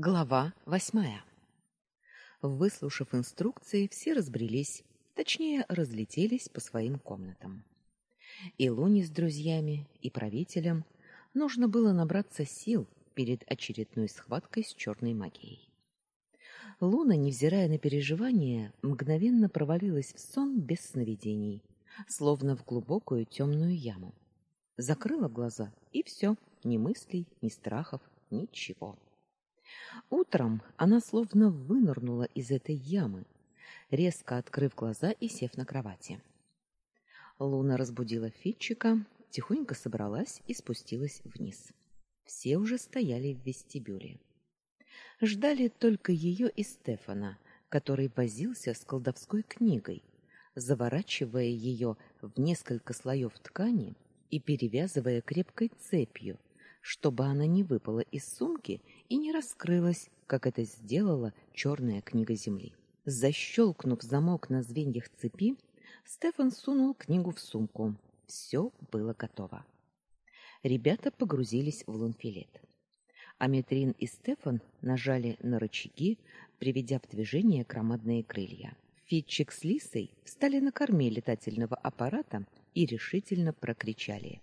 Глава восьмая. Выслушав инструкции, все разбрелись, точнее, разлетелись по своим комнатам. И Луне с друзьями, и правителям нужно было набраться сил перед очередной схваткой с черной магией. Луна, невзирая на переживания, мгновенно провалилась в сон без сновидений, словно в глубокую темную яму. Закрыла глаза, и все, ни мыслей, ни страхов, ничего. Утром она словно вынырнула из этой ямы, резко открыв глаза и сев на кровати. Луна разбудила Фитчика, тихонько собралась и спустилась вниз. Все уже стояли в вестибюле. Ждали только ее и Стефана, который возился с колдовской книгой, заворачивая ее в несколько слоев ткани и перевязывая крепкой цепью, чтобы она не выпала из сумки и не раскрылась, как это сделала черная книга земли. Защелкнув замок на звеньях цепи, Стефан сунул книгу в сумку. Все было готово. Ребята погрузились в лунфилет. Аметрин и Стефан нажали на рычаги, приведя в движение громадные крылья. Фитчик с Лисой встали на корме летательного аппарата и решительно прокричали: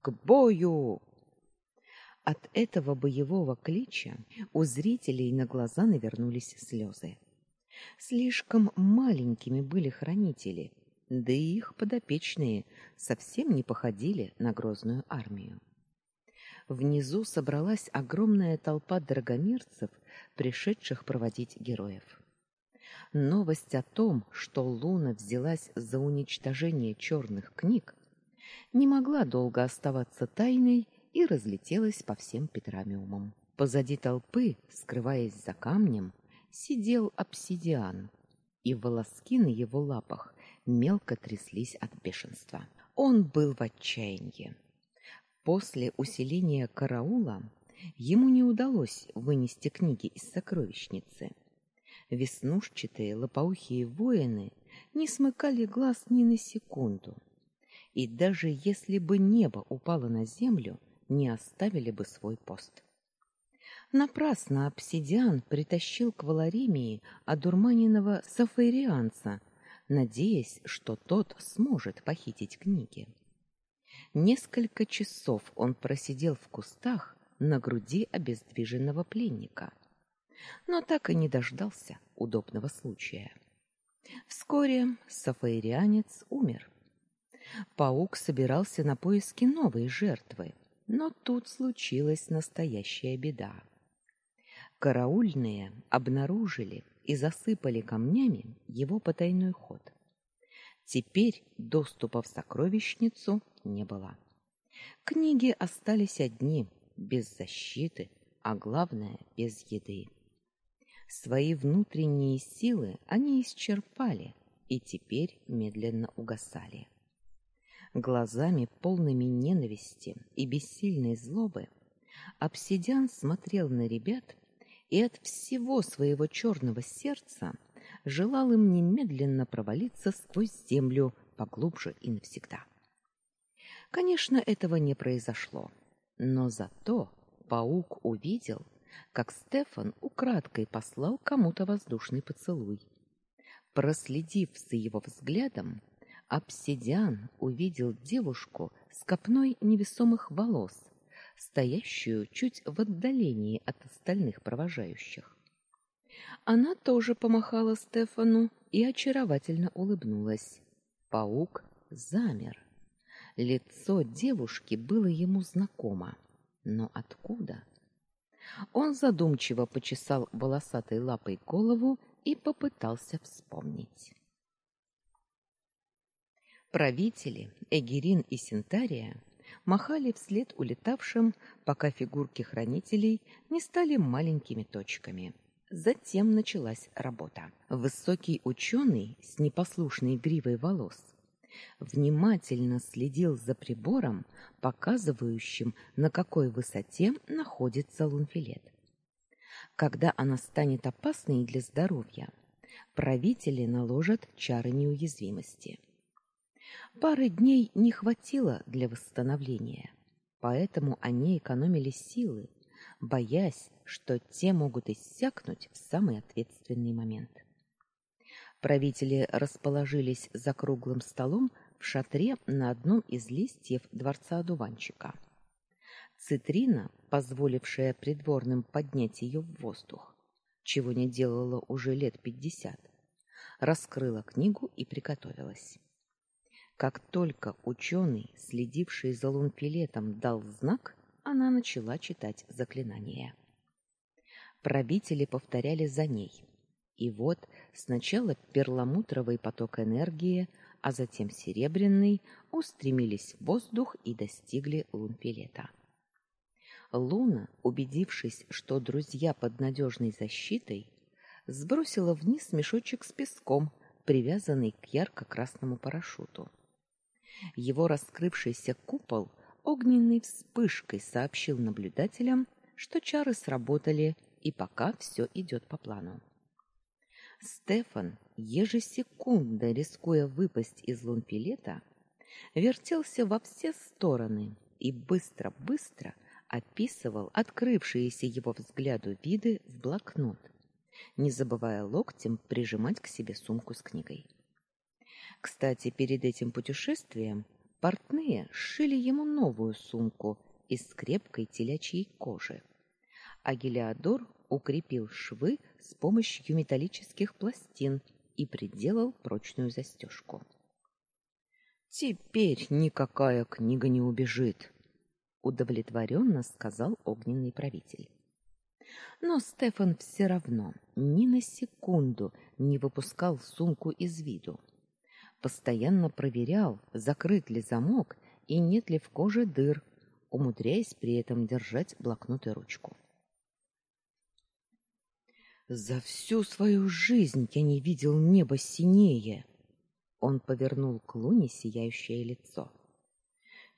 "К бою!" От этого боевого клича у зрителей на глаза навернулись слезы. Слишком маленькими были хранители, да и их подопечные совсем не походили на грозную армию. Внизу собралась огромная толпа драгомирцев, пришедших проводить героев. Новость о том, что Луна взялась за уничтожение черных книг, не могла долго оставаться тайной и разлетелась по всем петрамиумам. Позади толпы, скрываясь за камнем, сидел обсидиан, и волоски на его лапах мелко тряслись от бешенства. Он был в отчаянии. После усиления караула ему не удалось вынести книги из сокровищницы. Веснушчатые лопоухие воины не смыкали глаз ни на секунду. И даже если бы небо упало на землю, не оставили бы свой пост. Напрасно обсидиан притащил к Валаримии одурманенного сафарианца, надеясь, что тот сможет похитить книги. Несколько часов он просидел в кустах на груди обездвиженного пленника, но так и не дождался удобного случая. Вскоре сафарианец умер. Паук собирался на поиски новой жертвы, но тут случилась настоящая беда. Караульные обнаружили и засыпали камнями его потайной ход. Теперь доступа в сокровищницу не было. Книги остались одни, без защиты, а главное без еды. Свои внутренние силы они исчерпали и теперь медленно угасали. Глазами полными ненависти и бессильной злобы Обсидиан смотрел на ребят и от всего своего черного сердца желал им немедленно провалиться сквозь землю поглубже и навсегда. Конечно, этого не произошло, но зато паук увидел, как Стефан украдкой послал кому-то воздушный поцелуй. Проследив за его взглядом, Обсидиан увидел девушку с копной невесомых волос, стоящую чуть в отдалении от остальных провожающих. Она тоже помахала Стефану и очаровательно улыбнулась. Паук замер. Лицо девушки было ему знакомо, но откуда? Он задумчиво почесал волосатой лапой голову и попытался вспомнить. Правители Эгерин и Синтария махали вслед улетавшим, пока фигурки хранителей не стали маленькими точками. Затем началась работа. Высокий ученый с непослушной гривой волос внимательно следил за прибором, показывающим, на какой высоте находится лунфилет. Когда она станет опасной для здоровья, правители наложат чары неуязвимости. Пары дней не хватило для восстановления, поэтому они экономили силы, боясь, что те могут иссякнуть в самый ответственный момент. Правители расположились за круглым столом в шатре на одном из листьев дворца одуванчика. Цитрина, позволившая придворным поднять ее в воздух, чего не делала уже лет пятьдесят, раскрыла книгу и приготовилась. Как только ученый, следивший за лунпилетом, дал знак, она начала читать заклинание. Правители повторяли за ней. И вот сначала перламутровый поток энергии, а затем серебряный устремились в воздух и достигли лунпилета. Луна, убедившись, что друзья под надежной защитой, сбросила вниз мешочек с песком, привязанный к ярко-красному парашюту. Его раскрывшийся купол огненной вспышкой сообщил наблюдателям, что чары сработали, и пока все идет по плану. Стефан, ежесекундно рискуя выпасть из лунпилета, вертелся во все стороны и быстро-быстро описывал открывшиеся его взгляду виды в блокнот, не забывая локтем прижимать к себе сумку с книгой. Кстати, перед этим путешествием портные сшили ему новую сумку из крепкой телячьей кожи. А Гелиодор укрепил швы с помощью металлических пластин и приделал прочную застежку. Теперь никакая книга не убежит, удовлетворенно сказал огненный правитель. Но Стефан все равно ни на секунду не выпускал сумку из виду. Постоянно проверял, закрыт ли замок и нет ли в коже дыр, умудряясь при этом держать блокнот и ручку. За всю свою жизнь я не видел неба синее. Он повернул к луне сияющее лицо.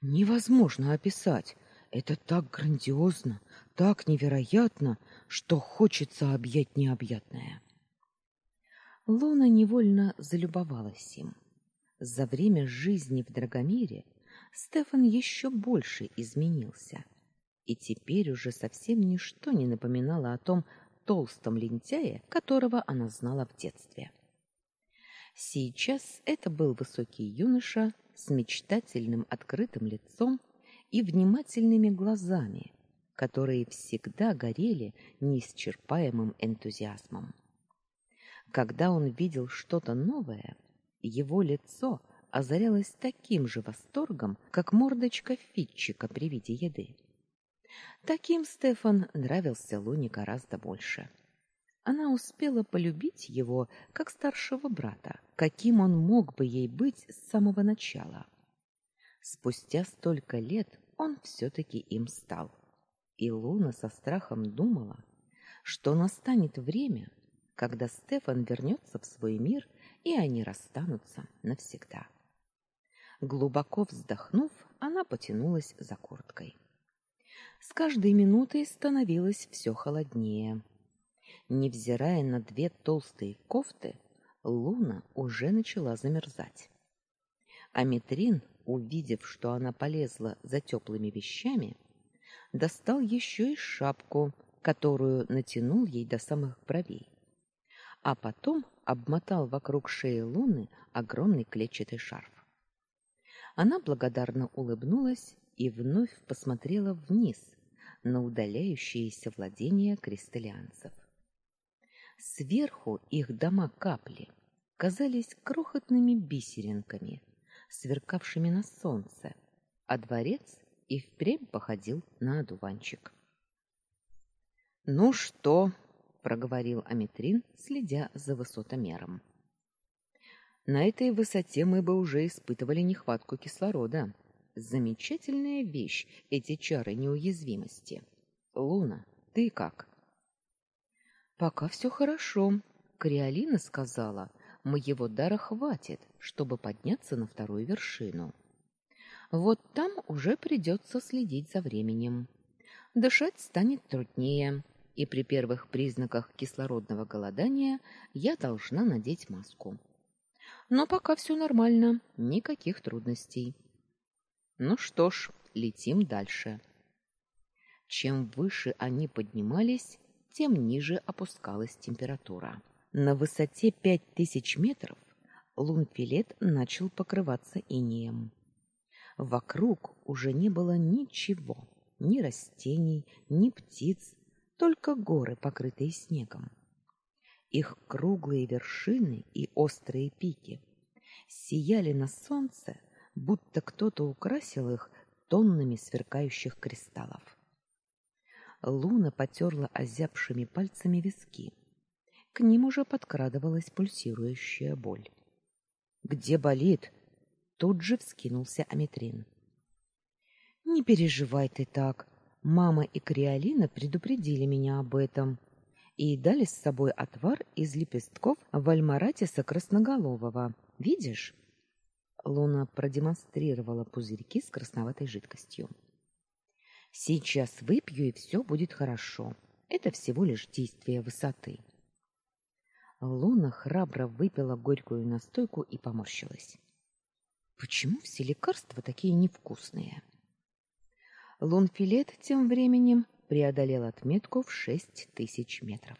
Невозможно описать. Это так грандиозно, так невероятно, что хочется объять необъятное. Луна невольно залюбовалась им. За время жизни в Драгомире Стефан еще больше изменился, и теперь уже совсем ничто не напоминало о том толстом лентяе, которого она знала в детстве. Сейчас это был высокий юноша с мечтательным открытым лицом и внимательными глазами, которые всегда горели неисчерпаемым энтузиазмом. Когда он видел что-то новое, его лицо озарялось таким же восторгом, как мордочка Фитчика при виде еды. Таким Стефан нравился Луне гораздо больше. Она успела полюбить его как старшего брата, каким он мог бы ей быть с самого начала. Спустя столько лет он все-таки им стал. И Луна со страхом думала, что настанет время, когда Стефан вернется в свой мир, и они расстанутся навсегда. Глубоко вздохнув, она потянулась за курткой. С каждой минутой становилось все холоднее. Невзирая на две толстые кофты, Луна уже начала замерзать. А Метрин, увидев, что она полезла за теплыми вещами, достал еще и шапку, которую натянул ей до самых бровей. А потом обмотал вокруг шеи Луны огромный клетчатый шарф. Она благодарно улыбнулась и вновь посмотрела вниз на удаляющиеся владения кристаллианцев. Сверху их дома капли казались крохотными бисеринками, сверкавшими на солнце, а дворец и впрямь походил на одуванчик. Ну что, проговорил Аметрин, следя за высотомером. На этой высоте мы бы уже испытывали нехватку кислорода. Замечательная вещь эти чары неуязвимости. Луна, ты как? Пока все хорошо. Криолина сказала, моего дара хватит, чтобы подняться на вторую вершину. Вот там уже придется следить за временем. Дышать станет труднее и при первых признаках кислородного голодания я должна надеть маску. Но пока все нормально, никаких трудностей. Ну что ж, летим дальше. Чем выше они поднимались, тем ниже опускалась температура. На высоте 5000 метров лунфилет начал покрываться инеем. Вокруг уже не было ничего, ни растений, ни птиц, только горы, покрытые снегом. Их круглые вершины и острые пики сияли на солнце, будто кто-то украсил их тоннами сверкающих кристаллов. Луна потерла озябшими пальцами виски. К ним уже подкрадывалась пульсирующая боль. Где болит? Тут же вскинулся Аметрин. Не переживай ты так. Мама и Криолина предупредили меня об этом и дали с собой отвар из лепестков вальмаратиса красноголового. Видишь? Луна продемонстрировала пузырьки с красноватой жидкостью. Сейчас выпью, и все будет хорошо. Это всего лишь действие высоты. Луна храбро выпила горькую настойку и поморщилась. Почему все лекарства такие невкусные? Лунфилет тем временем преодолел отметку в шесть тысяч метров.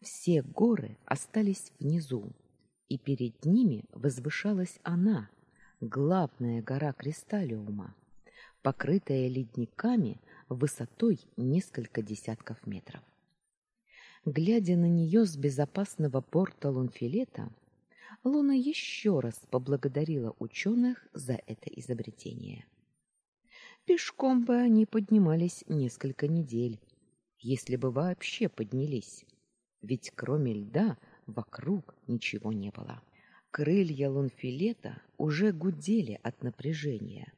Все горы остались внизу, и перед ними возвышалась она, главная гора Кристаллиума, покрытая ледниками высотой несколько десятков метров. Глядя на нее с безопасного порта Лунфилета, Луна еще раз поблагодарила ученых за это изобретение. Пешком бы они поднимались несколько недель, если бы вообще поднялись. Ведь кроме льда вокруг ничего не было. Крылья лунфилета уже гудели от напряжения,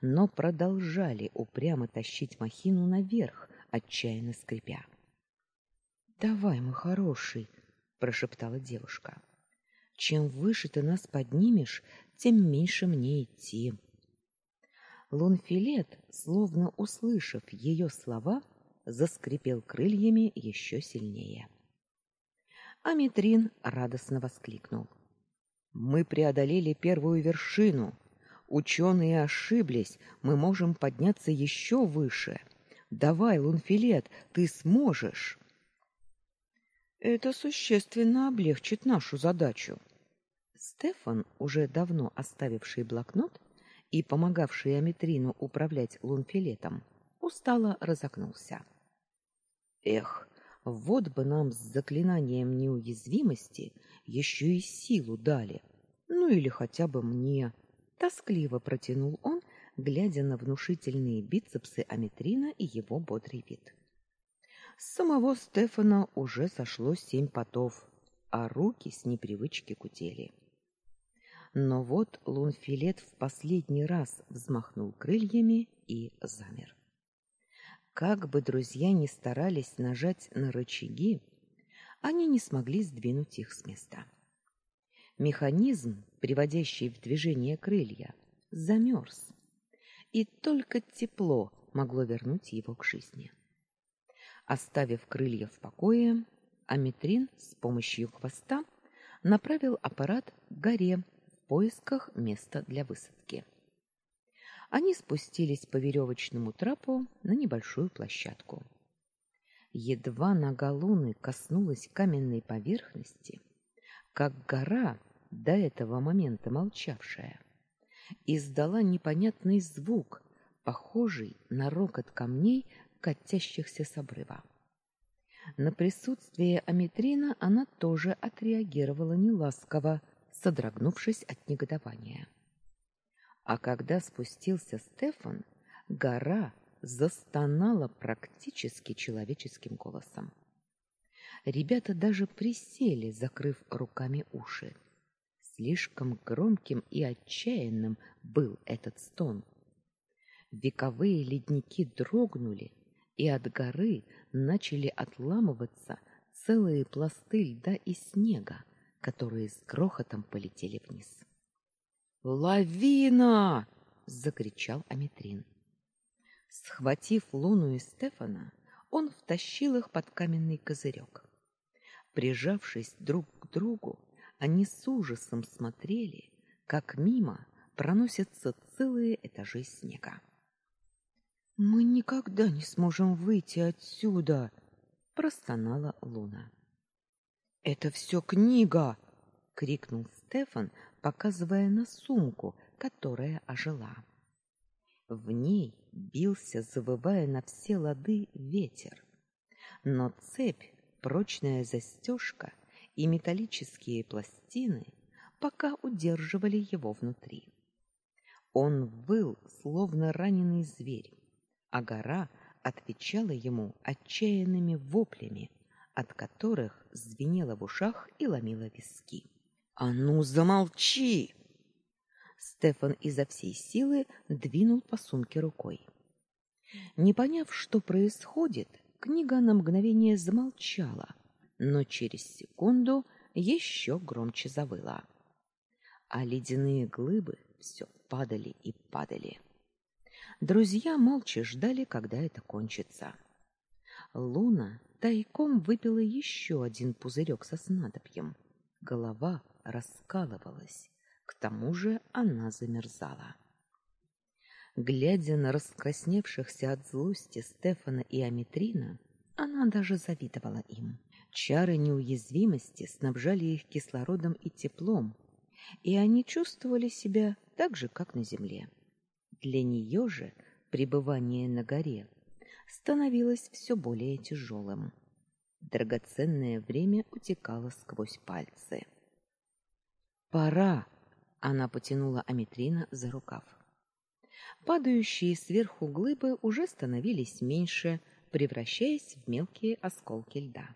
но продолжали упрямо тащить махину наверх, отчаянно скрипя. "Давай, мой хороший", прошептала девушка. "Чем выше ты нас поднимешь, тем меньше мне идти". Лунфилет, словно услышав ее слова, заскрипел крыльями еще сильнее. Аметрин радостно воскликнул: "Мы преодолели первую вершину. Ученые ошиблись, мы можем подняться еще выше. Давай, Лунфилет, ты сможешь". Это существенно облегчит нашу задачу. Стефан, уже давно оставивший блокнот, и помогавший Аметрину управлять лунфилетом, устало разогнулся. Эх, вот бы нам с заклинанием неуязвимости еще и силу дали. Ну или хотя бы мне, тоскливо протянул он, глядя на внушительные бицепсы Аметрина и его бодрый вид. С самого Стефана уже сошло семь потов, а руки с непривычки кутели. Но вот лунфилет в последний раз взмахнул крыльями и замер. Как бы друзья ни старались нажать на рычаги, они не смогли сдвинуть их с места. Механизм, приводящий в движение крылья, замерз, и только тепло могло вернуть его к жизни. Оставив крылья в покое, Аметрин с помощью хвоста направил аппарат к горе, поисках места для высадки. Они спустились по веревочному трапу на небольшую площадку. Едва нога Луны коснулась каменной поверхности, как гора, до этого момента молчавшая, издала непонятный звук, похожий на рокот камней, катящихся с обрыва. На присутствие Аметрина она тоже отреагировала неласково, содрогнувшись от негодования. А когда спустился Стефан, гора застонала практически человеческим голосом. Ребята даже присели, закрыв руками уши. Слишком громким и отчаянным был этот стон. Вековые ледники дрогнули, и от горы начали отламываться целые пласты льда и снега, которые с грохотом полетели вниз. «Лавина!» — закричал Аметрин. Схватив Луну и Стефана, он втащил их под каменный козырек. Прижавшись друг к другу, они с ужасом смотрели, как мимо проносятся целые этажи снега. Мы никогда не сможем выйти отсюда, простонала Луна. Это все книга, крикнул Стефан, показывая на сумку, которая ожила. В ней бился, завывая на все лады, ветер. Но цепь, прочная застежка и металлические пластины пока удерживали его внутри. Он выл, словно раненый зверь, а гора отвечала ему отчаянными воплями, от которых звенело в ушах и ломило виски. «А ну, замолчи!» Стефан изо всей силы двинул по сумке рукой. Не поняв, что происходит, книга на мгновение замолчала, но через секунду еще громче завыла. А ледяные глыбы все падали и падали. Друзья молча ждали, когда это кончится. Луна тайком выпила еще один пузырек со снадобьем. Голова раскалывалась, к тому же она замерзала. Глядя на раскрасневшихся от злости Стефана и Аметрина, она даже завидовала им. Чары неуязвимости снабжали их кислородом и теплом, и они чувствовали себя так же, как на земле. Для нее же пребывание на горе становилось все более тяжелым. Драгоценное время утекало сквозь пальцы. Пора, она потянула Аметрина за рукав. Падающие сверху глыбы уже становились меньше, превращаясь в мелкие осколки льда.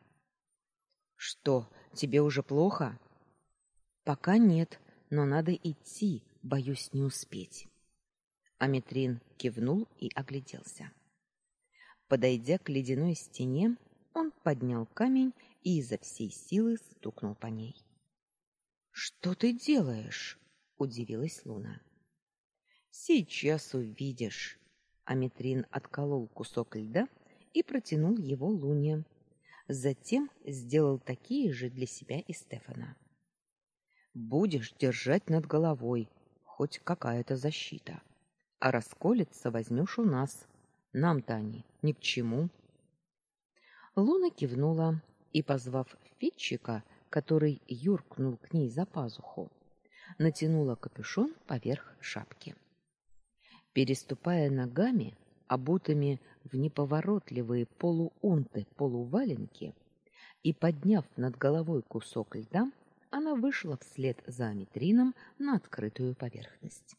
Что, тебе уже плохо? Пока нет, но надо идти, боюсь не успеть. Аметрин кивнул и огляделся. Подойдя к ледяной стене, он поднял камень и изо всей силы стукнул по ней. Что ты делаешь? удивилась Луна. Сейчас увидишь. Аметрин отколол кусок льда и протянул его Луне. Затем сделал такие же для себя и Стефана. Будешь держать над головой, хоть какая-то защита. А расколется возьмешь у нас. Нам-то они ни к чему. Луна кивнула и, позвав Фитчика, который юркнул к ней за пазуху, натянула капюшон поверх шапки. Переступая ногами, обутыми в неповоротливые полуунты полуваленки, и подняв над головой кусок льда, она вышла вслед за Аметрином на открытую поверхность.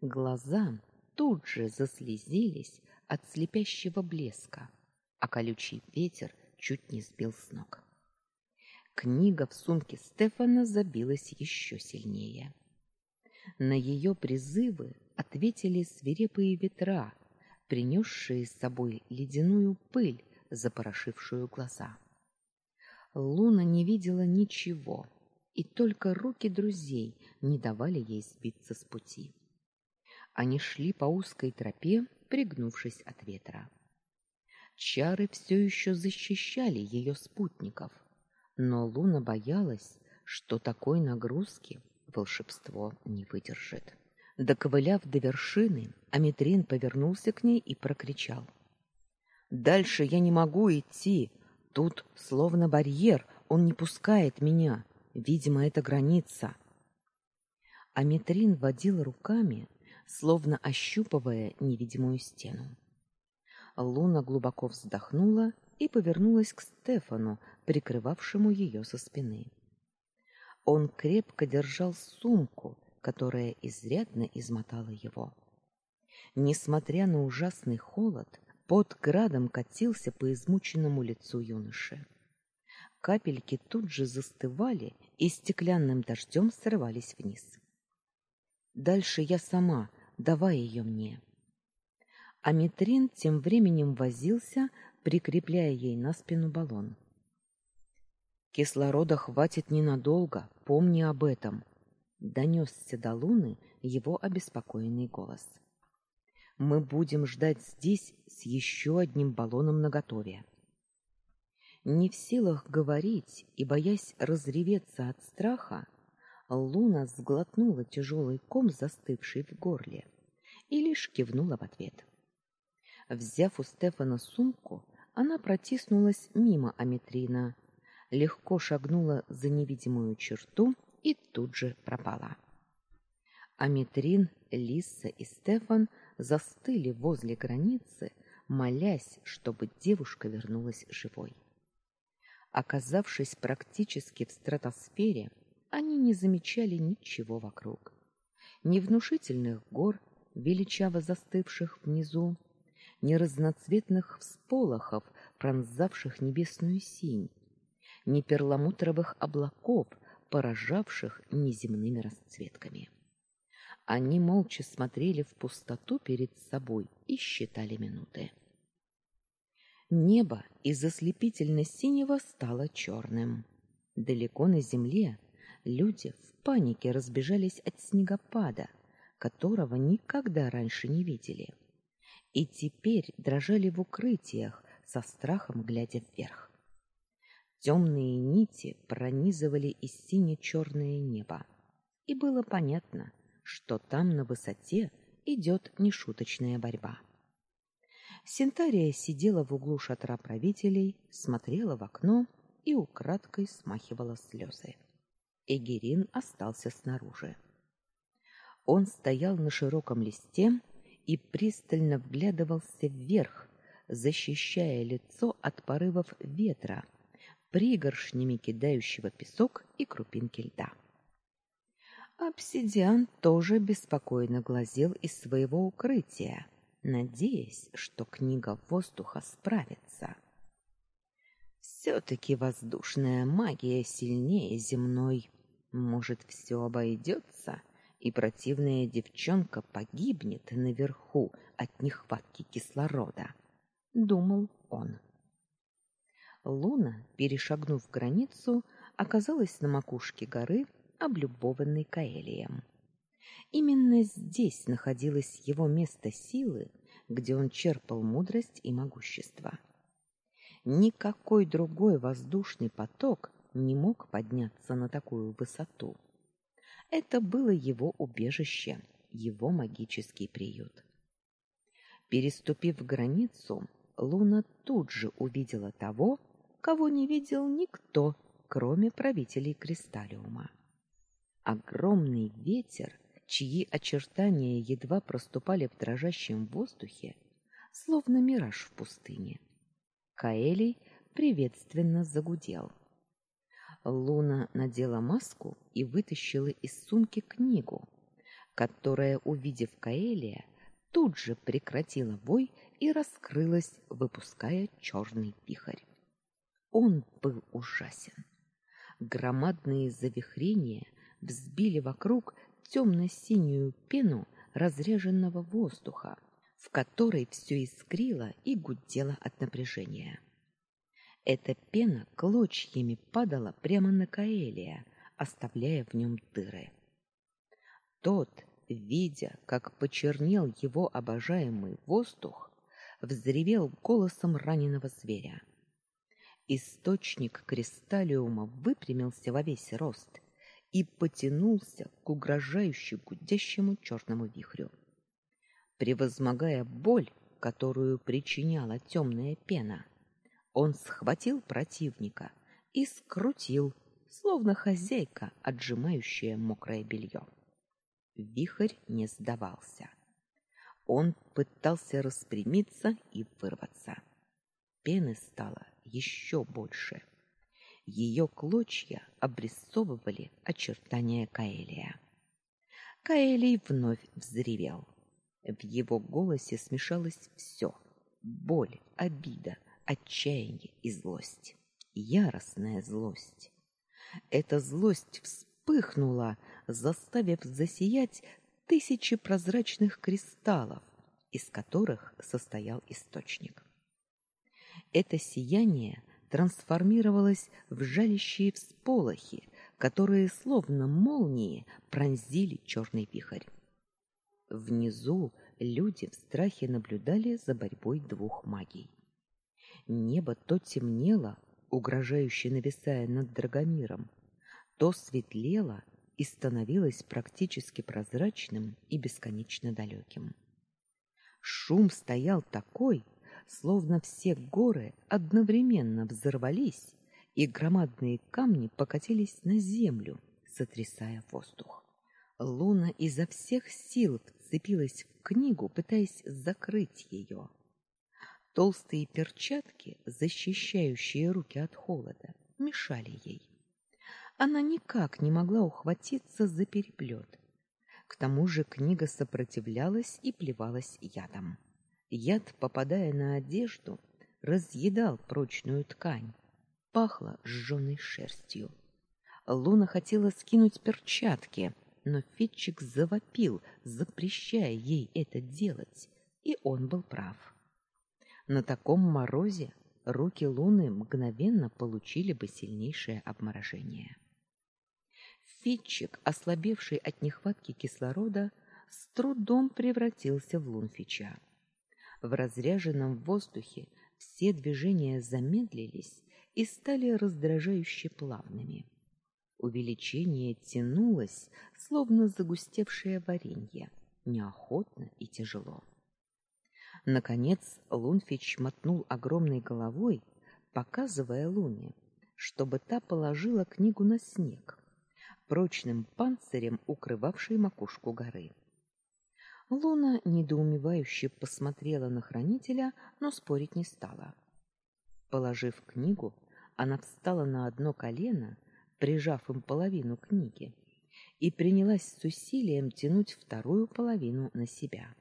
Глаза тут же заслезились от слепящего блеска, а колючий ветер чуть не сбил с ног. Книга в сумке Стефана забилась еще сильнее. На ее призывы ответили свирепые ветра, принесшие с собой ледяную пыль, запорошившую глаза. Луна не видела ничего, и только руки друзей не давали ей сбиться с пути. Они шли по узкой тропе, пригнувшись от ветра. Чары все еще защищали ее спутников, но Луна боялась, что такой нагрузки волшебство не выдержит. Доковыляв до вершины, Аметрин повернулся к ней и прокричал: "Дальше я не могу идти, Тут словно барьер, он не пускает меня. Видимо, это граница. Аметрин водил руками, словно ощупывая невидимую стену. Луна глубоко вздохнула и повернулась к Стефану, прикрывавшему ее со спины. Он крепко держал сумку, которая изрядно измотала его. Несмотря на ужасный холод, под градом катился по измученному лицу юноши. Капельки тут же застывали и стеклянным дождем срывались вниз. Дальше я сама, давай ее мне. Аметрин тем временем возился, прикрепляя ей на спину баллон. Кислорода хватит ненадолго, помни об этом, донесся до Луны его обеспокоенный голос. Мы будем ждать здесь с еще одним баллоном наготове. Не в силах говорить и боясь разреветься от страха, Луна сглотнула тяжелый ком, застывший в горле, и лишь кивнула в ответ. Взяв у Стефана сумку, она протиснулась мимо Аметрина, легко шагнула за невидимую черту и тут же пропала. Аметрин, Лисса и Стефан застыли возле границы, молясь, чтобы девушка вернулась живой. Оказавшись практически в стратосфере, они не замечали ничего вокруг. Ни внушительных гор, величаво застывших внизу, ни разноцветных всполохов, пронзавших небесную синь, ни перламутровых облаков, поражавших неземными расцветками. Они молча смотрели в пустоту перед собой и считали минуты. Небо из ослепительно-синего стало черным. Далеко на земле люди в панике разбежались от снегопада, которого никогда раньше не видели. И теперь дрожали в укрытиях, со страхом глядя вверх. Темные нити пронизывали и сине-черное небо. И было понятно, что там на высоте идет нешуточная борьба. Синтария сидела в углу шатра правителей, смотрела в окно и украдкой смахивала слезы. Эгерин остался снаружи. Он стоял на широком листе и пристально вглядывался вверх, защищая лицо от порывов ветра, пригоршнями кидающего песок и крупинки льда. Обсидиан тоже беспокойно глазел из своего укрытия, надеясь, что книга воздуха справится. Все-таки воздушная магия сильнее земной. Может, все обойдется, и противная девчонка погибнет наверху от нехватки кислорода, думал он. Луна, перешагнув границу, оказалась на макушке горы, облюбованной Каэлием. Именно здесь находилось его место силы, где он черпал мудрость и могущество. Никакой другой воздушный поток не мог подняться на такую высоту. Это было его убежище, его магический приют. Переступив границу, Луна тут же увидела того, кого не видел никто, кроме правителей Кристаллиума. Огромный ветер чьи очертания едва проступали в дрожащем воздухе, словно мираж в пустыне. Каэлий приветственно загудел. Луна надела маску и вытащила из сумки книгу, которая, увидев Каэлия, тут же прекратила бой и раскрылась, выпуская черный вихрь. Он был ужасен. Громадные завихрения взбили вокруг темно-синюю пену разреженного воздуха, в которой все искрило и гудело от напряжения. Эта пена клочьями падала прямо на Каэлия, оставляя в нем дыры. Тот, видя, как почернел его обожаемый воздух, взревел голосом раненого зверя. Источник кристаллиума выпрямился во весь рост и потянулся к угрожающе гудящему черному вихрю. Превозмогая боль, которую причиняла темная пена, он схватил противника и скрутил, словно хозяйка, отжимающая мокрое белье. Вихрь не сдавался. Он пытался распрямиться и вырваться. Пены стало еще больше. Ее клочья обрисовывали очертания Каэлия. Каэлий вновь взревел. В его голосе смешалось все: боль, обида, отчаяние и злость. Яростная злость. Эта злость вспыхнула, заставив засиять тысячи прозрачных кристаллов, из которых состоял источник. Это сияние трансформировалась в жалящие всполохи, которые словно молнии пронзили черный вихрь. Внизу люди в страхе наблюдали за борьбой двух магий. Небо то темнело, угрожающе нависая над Драгомиром, то светлело и становилось практически прозрачным и бесконечно далеким. Шум стоял такой, словно все горы одновременно взорвались, и громадные камни покатились на землю, сотрясая воздух. Луна изо всех сил вцепилась в книгу, пытаясь закрыть ее. Толстые перчатки, защищающие руки от холода, мешали ей. Она никак не могла ухватиться за переплет. К тому же книга сопротивлялась и плевалась ядом. Яд, попадая на одежду, разъедал прочную ткань. Пахло сжёной шерстью. Луна хотела скинуть перчатки, но Фитчик завопил, запрещая ей это делать, и он был прав. На таком морозе руки Луны мгновенно получили бы сильнейшее обморожение. Фитчик, ослабевший от нехватки кислорода, с трудом превратился в Лунфича. В разряженном воздухе все движения замедлились и стали раздражающе плавными. Увеличение тянулось, словно загустевшее варенье, неохотно и тяжело. Наконец Лунфич мотнул огромной головой, показывая Луне, чтобы та положила книгу на снег, прочным панцирем укрывавший макушку горы. Луна недоумевающе посмотрела на хранителя, но спорить не стала. Положив книгу, она встала на одно колено, прижав им половину книги, и принялась с усилием тянуть вторую половину на себя.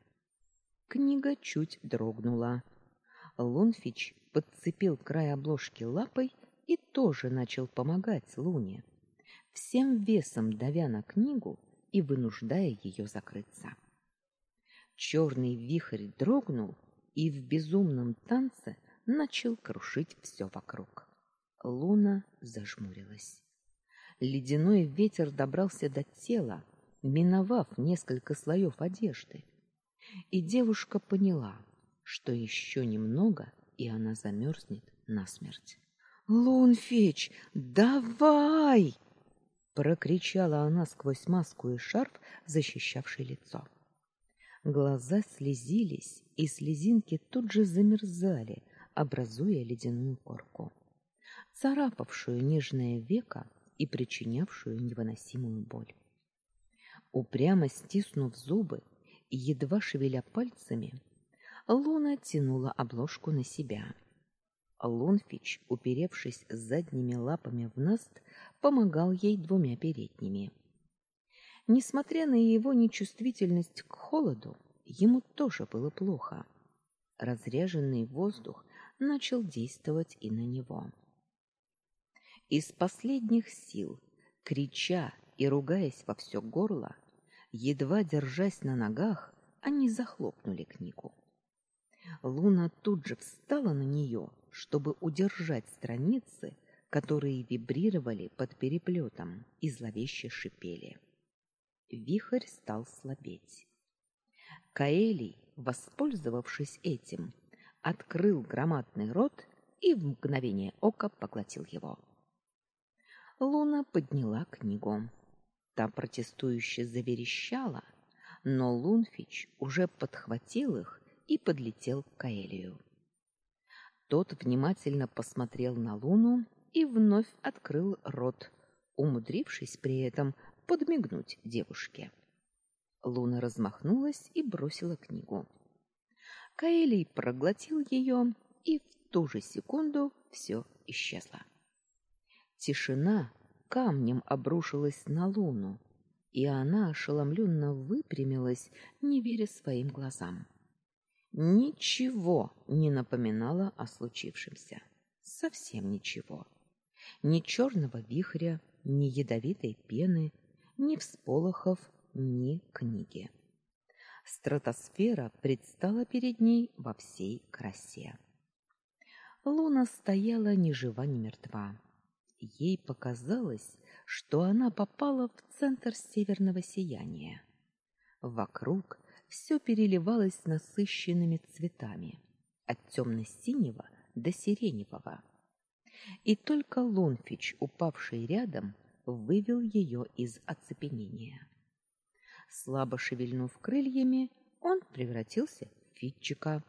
Книга чуть дрогнула. Лунфич подцепил край обложки лапой и тоже начал помогать Луне, всем весом давя на книгу и вынуждая ее закрыться. Черный вихрь дрогнул и в безумном танце начал крушить все вокруг. Луна зажмурилась. Ледяной ветер добрался до тела, миновав несколько слоев одежды. И девушка поняла, что еще немного, и она замерзнет насмерть. "Лунфич, давай!" прокричала она сквозь маску и шарф, защищавший лицо. Глаза слезились, и слезинки тут же замерзали, образуя ледяную корку, царапавшую нежное веко и причинявшую невыносимую боль. Упрямо стиснув зубы едва шевеля пальцами, Луна тянула обложку на себя. Лунфич, уперевшись задними лапами в наст, помогал ей двумя передними. Несмотря на его нечувствительность к холоду, ему тоже было плохо. Разряженный воздух начал действовать и на него. Из последних сил, крича и ругаясь во все горло, едва держась на ногах, они захлопнули книгу. Луна тут же встала на нее, чтобы удержать страницы, которые вибрировали под переплетом и зловеще шипели вихрь стал слабеть. Каэлий, воспользовавшись этим, открыл громадный рот и в мгновение ока поглотил его. Луна подняла книгу. Та протестующе заверещала, но Лунфич уже подхватил их и подлетел к Каэлию. Тот внимательно посмотрел на Луну и вновь открыл рот, умудрившись при этом подмигнуть девушке. Луна размахнулась и бросила книгу. Каэлий проглотил ее, и в ту же секунду все исчезло. Тишина камнем обрушилась на Луну, и она ошеломленно выпрямилась, не веря своим глазам. Ничего не напоминало о случившемся. Совсем ничего. Ни черного вихря, ни ядовитой пены, ни всполохов, ни книги. Стратосфера предстала перед ней во всей красе. Луна стояла ни жива, ни мертва. Ей показалось, что она попала в центр северного сияния. Вокруг все переливалось насыщенными цветами, от темно-синего до сиреневого. И только Лунфич, упавший рядом, вывел ее из оцепенения. Слабо шевельнув крыльями, он превратился в Фитчика.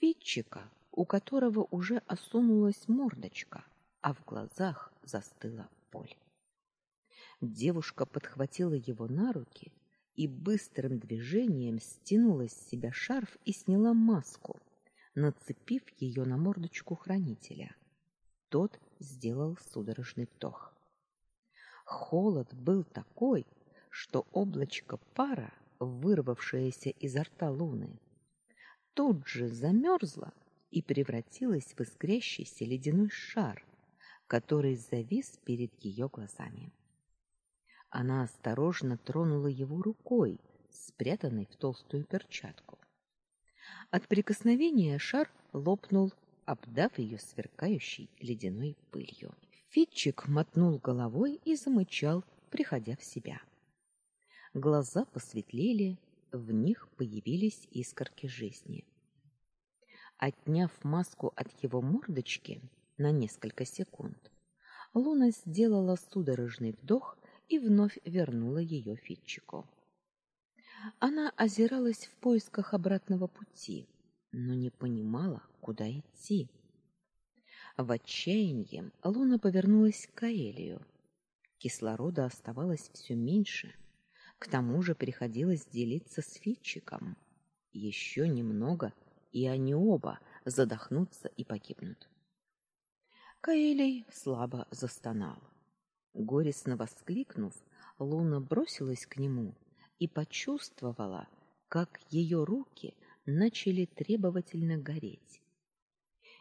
Фитчика, у которого уже осунулась мордочка, а в глазах застыла боль. Девушка подхватила его на руки и быстрым движением стянула с себя шарф и сняла маску, нацепив ее на мордочку хранителя. Тот сделал судорожный вдох. Холод был такой, что облачко пара, вырвавшееся изо рта Луны, тут же замерзло и превратилось в искрящийся ледяной шар, который завис перед ее глазами. Она осторожно тронула его рукой, спрятанной в толстую перчатку. От прикосновения шар лопнул, обдав ее сверкающей ледяной пылью. Фитчик мотнул головой и замычал, приходя в себя. Глаза посветлели, в них появились искорки жизни. Отняв маску от его мордочки на несколько секунд, Луна сделала судорожный вдох и вновь вернула ее Фитчику. Она озиралась в поисках обратного пути, но не понимала, куда идти. В отчаянии Луна повернулась к Каэлию. Кислорода оставалось все меньше. К тому же приходилось делиться с Фитчиком. Еще немного, и они оба задохнутся и погибнут. Каэлий слабо застонал. Горестно воскликнув, Луна бросилась к нему и почувствовала, как ее руки начали требовательно гореть.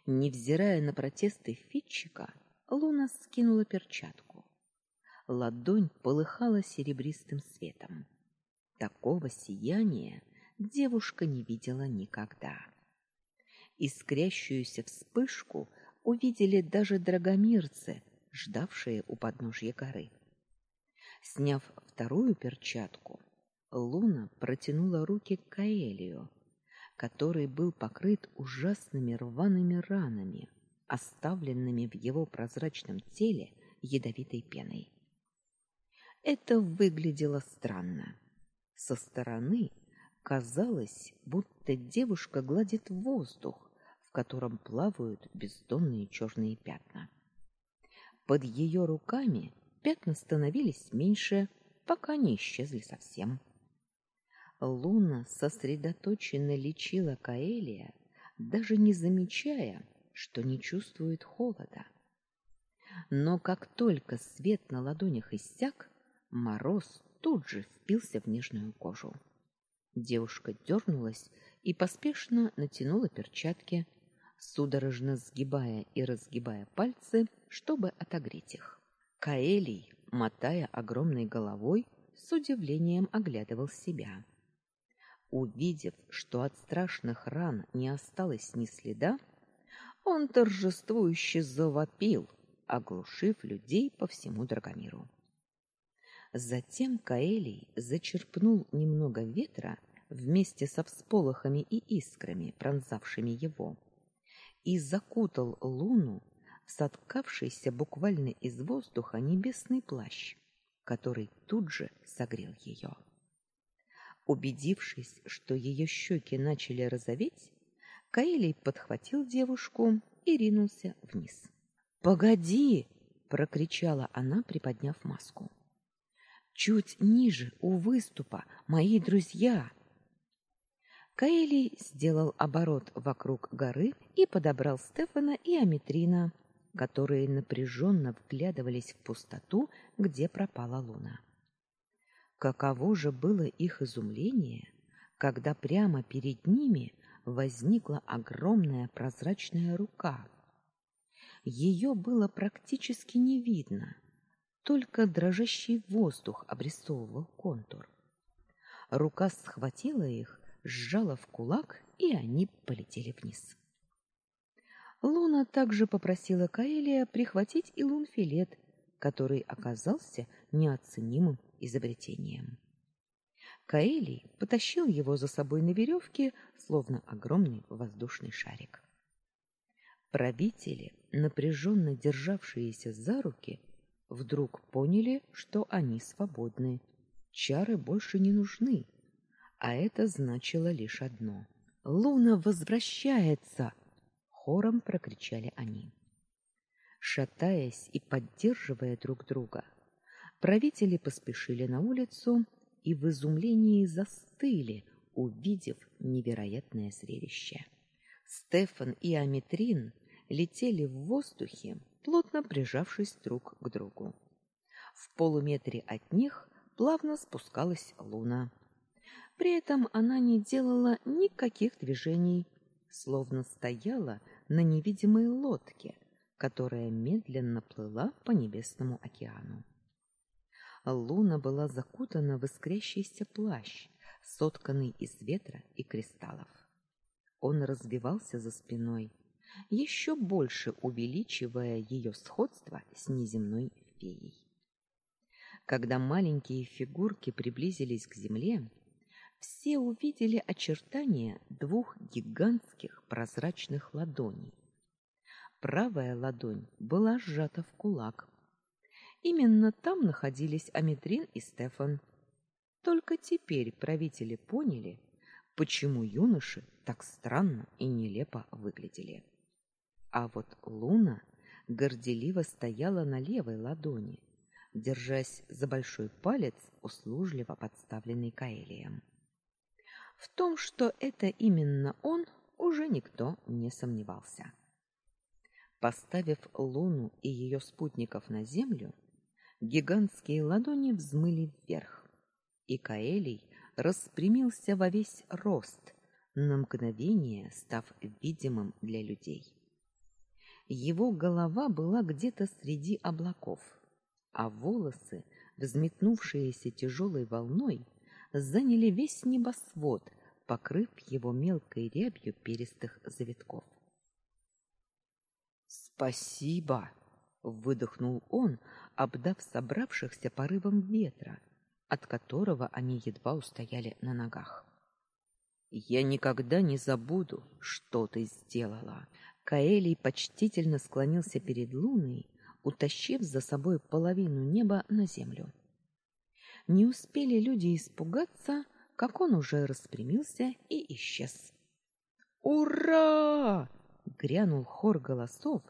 Невзирая на протесты Фитчика, Луна скинула перчатку. Ладонь полыхала серебристым светом. Такого сияния девушка не видела никогда. Искрящуюся вспышку увидели даже драгомирцы, ждавшие у подножья горы. Сняв вторую перчатку, Луна протянула руки к Каэлию, который был покрыт ужасными рваными ранами, оставленными в его прозрачном теле ядовитой пеной. Это выглядело странно. Со стороны казалось, будто девушка гладит воздух, котором плавают бездонные черные пятна. Под ее руками пятна становились меньше, пока не исчезли совсем. Луна сосредоточенно лечила Каэлия, даже не замечая, что не чувствует холода. Но как только свет на ладонях иссяк, мороз тут же впился в нежную кожу. Девушка дернулась и поспешно натянула перчатки, судорожно сгибая и разгибая пальцы, чтобы отогреть их. Каэлий, мотая огромной головой, с удивлением оглядывал себя. Увидев, что от страшных ран не осталось ни следа, он торжествующе завопил, оглушив людей по всему Драгомиру. Затем Каэлий зачерпнул немного ветра вместе со всполохами и искрами, пронзавшими его, и закутал луну в соткавшийся буквально из воздуха небесный плащ, который тут же согрел ее. Убедившись, что ее щеки начали розоветь, Каэлий подхватил девушку и ринулся вниз. "Погоди!" прокричала она, приподняв маску. "Чуть ниже, у выступа, мои друзья!" Каэлий сделал оборот вокруг горы и подобрал Стефана и Аметрина, которые напряженно вглядывались в пустоту, где пропала луна. Каково же было их изумление, когда прямо перед ними возникла огромная прозрачная рука. Ее было практически не видно, только дрожащий воздух обрисовывал контур. Рука схватила их сжала в кулак, и они полетели вниз. Луна также попросила Каэлия прихватить и лунфилет, который оказался неоценимым изобретением. Каэлий потащил его за собой на веревке, словно огромный воздушный шарик. Правители, напряженно державшиеся за руки, вдруг поняли, что они свободны. Чары больше не нужны, а это значило лишь одно: Луна возвращается, хором прокричали они. Шатаясь и поддерживая друг друга, правители поспешили на улицу и в изумлении застыли, увидев невероятное зрелище. Стефан и Аметрин летели в воздухе, плотно прижавшись друг к другу. В полуметре от них плавно спускалась луна. При этом она не делала никаких движений, словно стояла на невидимой лодке, которая медленно плыла по небесному океану. Луна была закутана в искрящийся плащ, сотканный из ветра и кристаллов. Он развивался за спиной, еще больше увеличивая ее сходство с неземной феей. Когда маленькие фигурки приблизились к земле, все увидели очертания двух гигантских прозрачных ладоней. Правая ладонь была сжата в кулак. Именно там находились Аметрин и Стефан. Только теперь правители поняли, почему юноши так странно и нелепо выглядели. А вот Луна горделиво стояла на левой ладони, держась за большой палец, услужливо подставленный Каэлием. В том, что это именно он, уже никто не сомневался. Поставив Луну и ее спутников на землю, гигантские ладони взмыли вверх, и Каэлий распрямился во весь рост, на мгновение став видимым для людей. Его голова была где-то среди облаков, а волосы, взметнувшиеся тяжелой волной, заняли весь небосвод, покрыв его мелкой рябью перистых завитков. Спасибо, выдохнул он, обдав собравшихся порывом ветра, от которого они едва устояли на ногах. Я никогда не забуду, что ты сделала. Каэлий почтительно склонился перед Луной, утащив за собой половину неба на землю. Не успели люди испугаться, как он уже распрямился и исчез. Ура! грянул хор голосов,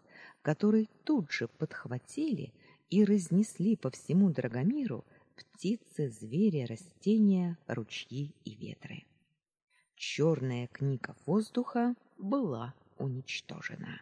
который тут же подхватили и разнесли по всему Драгомиру птицы, звери, растения, ручьи и ветры. Черная книга воздуха была уничтожена.